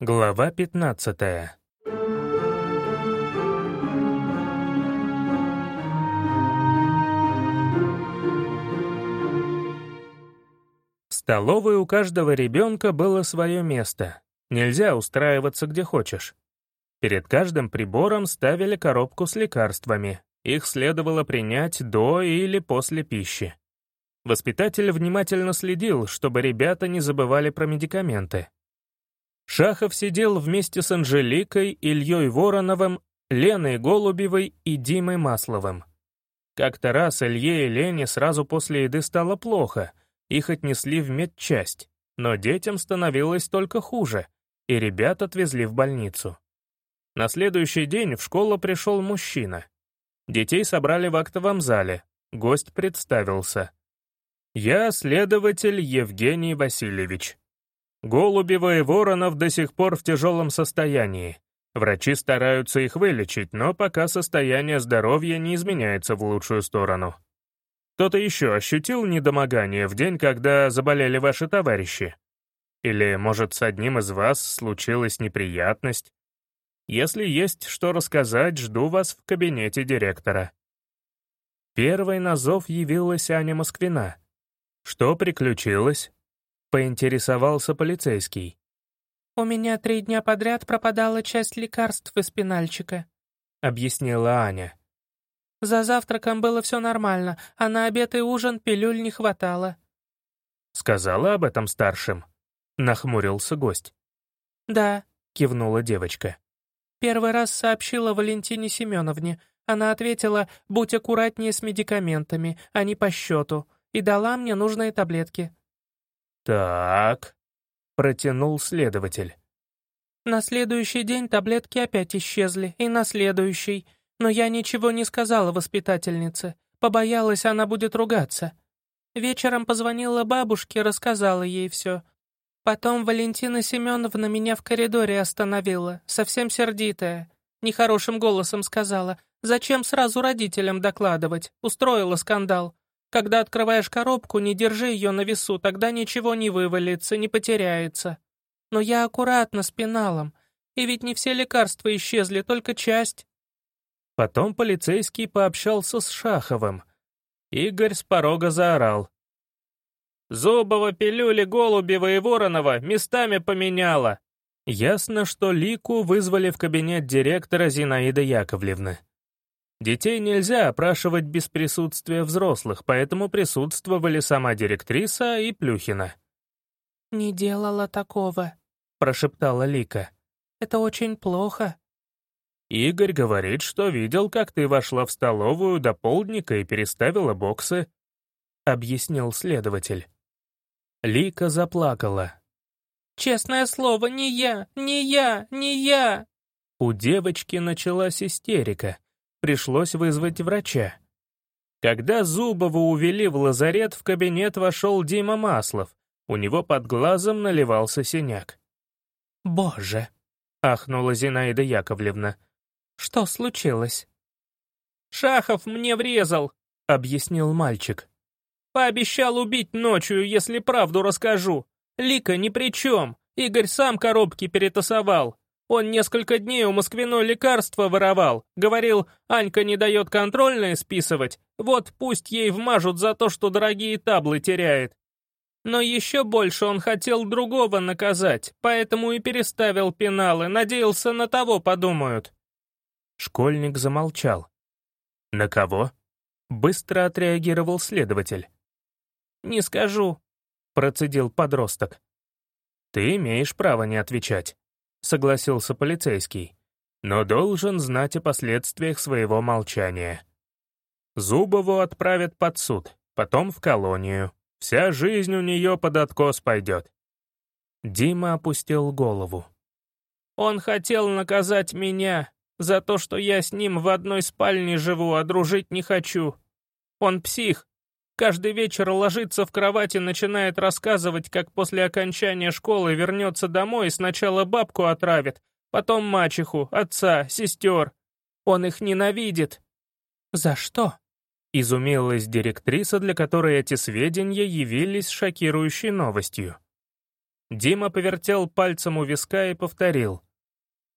Глава 15 В столовой у каждого ребенка было свое место. Нельзя устраиваться где хочешь. Перед каждым прибором ставили коробку с лекарствами. Их следовало принять до или после пищи. Воспитатель внимательно следил, чтобы ребята не забывали про медикаменты. Шахов сидел вместе с Анжеликой, Ильей Вороновым, Леной Голубевой и Димой Масловым. Как-то раз Илье и Лене сразу после еды стало плохо, их отнесли в медчасть, но детям становилось только хуже, и ребят отвезли в больницу. На следующий день в школу пришел мужчина. Детей собрали в актовом зале, гость представился. «Я следователь Евгений Васильевич». Голубева и Воронов до сих пор в тяжелом состоянии. Врачи стараются их вылечить, но пока состояние здоровья не изменяется в лучшую сторону. Кто-то еще ощутил недомогание в день, когда заболели ваши товарищи? Или, может, с одним из вас случилась неприятность? Если есть что рассказать, жду вас в кабинете директора. Первой на зов явилась Аня Москвина. Что приключилось? — поинтересовался полицейский. «У меня три дня подряд пропадала часть лекарств из пенальчика», — объяснила Аня. «За завтраком было все нормально, а на обед и ужин пилюль не хватало». «Сказала об этом старшим?» — нахмурился гость. «Да», — кивнула девочка. «Первый раз сообщила Валентине Семеновне. Она ответила, будь аккуратнее с медикаментами, а не по счету, и дала мне нужные таблетки. «Так», — протянул следователь. На следующий день таблетки опять исчезли, и на следующий. Но я ничего не сказала воспитательнице. Побоялась, она будет ругаться. Вечером позвонила бабушке, рассказала ей все. Потом Валентина Семеновна меня в коридоре остановила, совсем сердитая. Нехорошим голосом сказала, зачем сразу родителям докладывать, устроила скандал. Когда открываешь коробку, не держи ее на весу, тогда ничего не вывалится, не потеряется. Но я аккуратно с пеналом, и ведь не все лекарства исчезли, только часть. Потом полицейский пообщался с Шаховым. Игорь с порога заорал. «Зубова, пилюли, Голубева и Воронова местами поменяла!» Ясно, что Лику вызвали в кабинет директора Зинаиды Яковлевны. Детей нельзя опрашивать без присутствия взрослых, поэтому присутствовали сама директриса и Плюхина. «Не делала такого», — прошептала Лика. «Это очень плохо». «Игорь говорит, что видел, как ты вошла в столовую до полдника и переставила боксы», — объяснил следователь. Лика заплакала. «Честное слово, не я, не я, не я!» У девочки началась истерика пришлось вызвать врача. Когда Зубова увели в лазарет, в кабинет вошел Дима Маслов. У него под глазом наливался синяк. «Боже!» — ахнула Зинаида Яковлевна. «Что случилось?» «Шахов мне врезал», — объяснил мальчик. «Пообещал убить ночью, если правду расскажу. Лика ни при чем. Игорь сам коробки перетасовал. Он несколько дней у Москвиной лекарства воровал. Говорил, Анька не дает контрольные списывать. Вот пусть ей вмажут за то, что дорогие таблы теряет. Но еще больше он хотел другого наказать, поэтому и переставил пеналы, надеялся, на того подумают. Школьник замолчал. «На кого?» Быстро отреагировал следователь. «Не скажу», — процедил подросток. «Ты имеешь право не отвечать». — согласился полицейский, «но должен знать о последствиях своего молчания. Зубову отправят под суд, потом в колонию. Вся жизнь у нее под откос пойдет». Дима опустил голову. «Он хотел наказать меня за то, что я с ним в одной спальне живу, а дружить не хочу. Он псих, Каждый вечер ложится в кровать и начинает рассказывать, как после окончания школы вернется домой и сначала бабку отравит, потом мачеху, отца, сестер. Он их ненавидит. «За что?» — изумилась директриса, для которой эти сведения явились шокирующей новостью. Дима повертел пальцем у виска и повторил.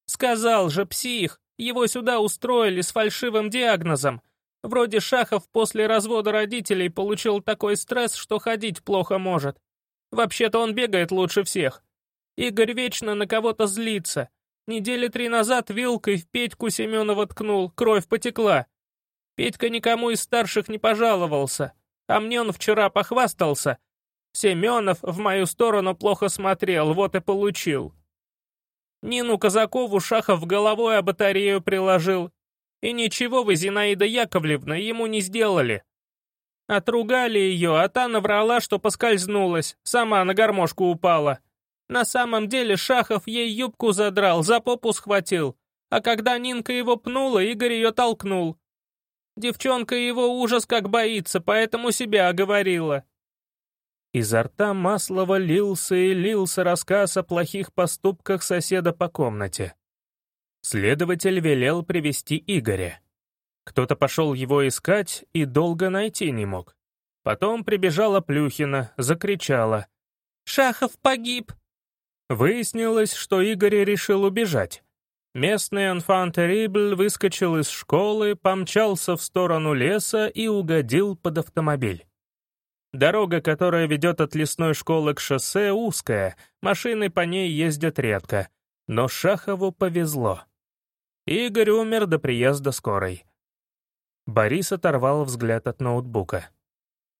«Сказал же, псих! Его сюда устроили с фальшивым диагнозом. Вроде Шахов после развода родителей получил такой стресс, что ходить плохо может. Вообще-то он бегает лучше всех. Игорь вечно на кого-то злится. Недели три назад вилкой в Петьку Семенова ткнул, кровь потекла. Петька никому из старших не пожаловался, а мне он вчера похвастался. Семенов в мою сторону плохо смотрел, вот и получил. Нину Казакову Шахов головой о батарею приложил. И ничего вы, Зинаида Яковлевна, ему не сделали. Отругали ее, а та наврала, что поскользнулась, сама на гармошку упала. На самом деле Шахов ей юбку задрал, за попу схватил. А когда Нинка его пнула, Игорь ее толкнул. Девчонка его ужас как боится, поэтому себя оговорила. Изо рта Маслова лился и лился рассказ о плохих поступках соседа по комнате. Следователь велел привести Игоря. Кто-то пошел его искать и долго найти не мог. Потом прибежала Плюхина, закричала. «Шахов погиб! Выяснилось, что Игорь решил убежать. Местный terrible выскочил из школы, помчался в сторону леса и угодил под автомобиль. Дорога, которая ведет от лесной школы к шоссе, узкая, машины по ней ездят редко. Но Шахову повезло. Игорь умер до приезда скорой. Борис оторвал взгляд от ноутбука.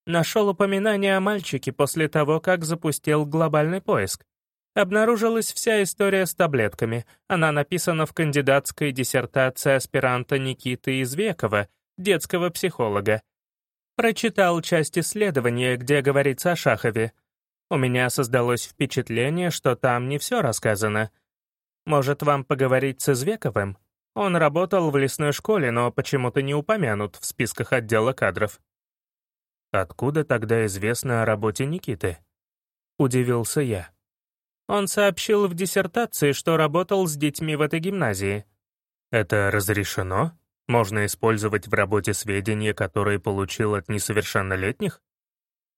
Нашел упоминание о мальчике после того, как запустил глобальный поиск. Обнаружилась вся история с таблетками. Она написана в кандидатской диссертации аспиранта Никиты Извекова, детского психолога. Прочитал часть исследования, где говорится о Шахове. У меня создалось впечатление, что там не все рассказано. Может, вам поговорить с Извековым? Он работал в лесной школе, но почему-то не упомянут в списках отдела кадров. Откуда тогда известно о работе Никиты? Удивился я. Он сообщил в диссертации, что работал с детьми в этой гимназии. Это разрешено? Можно использовать в работе сведения, которые получил от несовершеннолетних?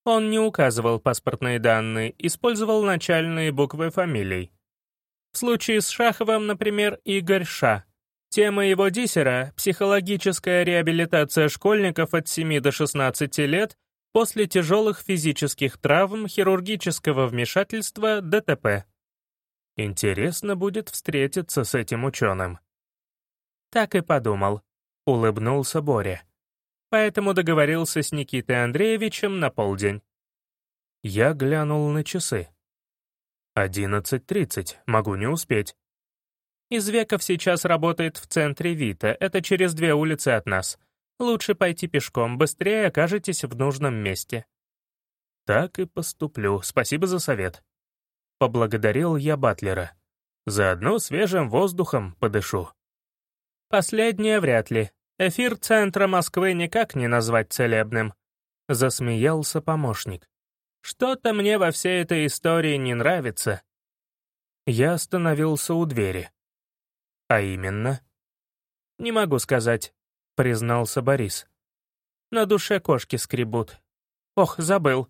Он не указывал паспортные данные, использовал начальные буквы фамилий. В случае с Шаховым, например, Игорь Ша. Тема его диссера — психологическая реабилитация школьников от 7 до 16 лет после тяжелых физических травм, хирургического вмешательства, ДТП. Интересно будет встретиться с этим ученым. Так и подумал. Улыбнулся Боря. Поэтому договорился с Никитой Андреевичем на полдень. Я глянул на часы. «Одиннадцать тридцать, могу не успеть». Извеков сейчас работает в центре Вита, это через две улицы от нас. Лучше пойти пешком, быстрее окажетесь в нужном месте». «Так и поступлю, спасибо за совет». Поблагодарил я Батлера. «Заодно свежим воздухом подышу». «Последнее вряд ли. Эфир центра Москвы никак не назвать целебным», — засмеялся помощник. «Что-то мне во всей этой истории не нравится». Я остановился у двери. «А именно?» «Не могу сказать. — признался Борис. «На душе кошки скребут. Ох, забыл.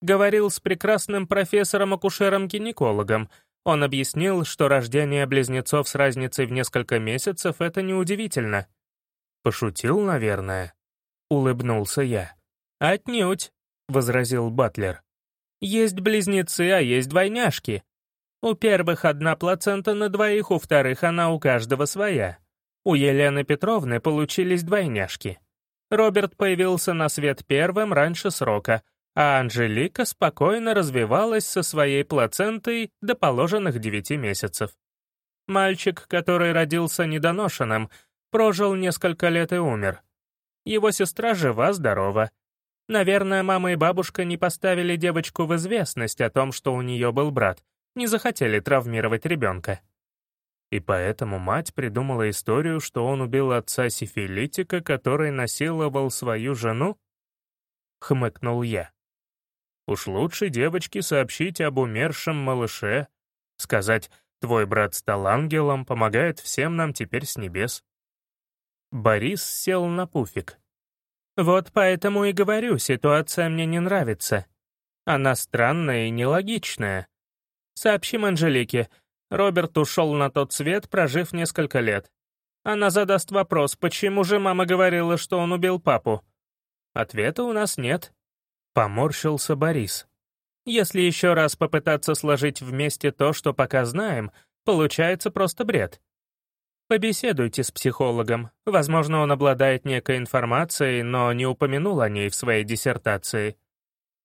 Говорил с прекрасным профессором-акушером-гинекологом. Он объяснил, что рождение близнецов с разницей в несколько месяцев — это неудивительно. «Пошутил, наверное?» — улыбнулся я. «Отнюдь», — возразил Батлер. «Есть близнецы, а есть двойняшки. У первых одна плацента на двоих, у вторых она у каждого своя. У Елены Петровны получились двойняшки. Роберт появился на свет первым раньше срока, а Анжелика спокойно развивалась со своей плацентой до положенных девяти месяцев. Мальчик, который родился недоношенным, прожил несколько лет и умер. Его сестра жива-здорова. Наверное, мама и бабушка не поставили девочку в известность о том, что у нее был брат, не захотели травмировать ребенка. И поэтому мать придумала историю, что он убил отца сифилитика, который насиловал свою жену? Хмыкнул я. Уж лучше девочке сообщить об умершем малыше, сказать «твой брат стал ангелом, помогает всем нам теперь с небес». Борис сел на пуфик. «Вот поэтому и говорю, ситуация мне не нравится. Она странная и нелогичная. Сообщим Анжелике. Роберт ушел на тот свет, прожив несколько лет. Она задаст вопрос, почему же мама говорила, что он убил папу? Ответа у нас нет. Поморщился Борис. Если еще раз попытаться сложить вместе то, что пока знаем, получается просто бред. Побеседуйте с психологом. Возможно, он обладает некой информацией, но не упомянул о ней в своей диссертации.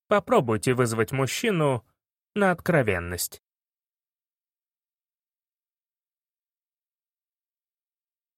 Попробуйте вызвать мужчину на откровенность.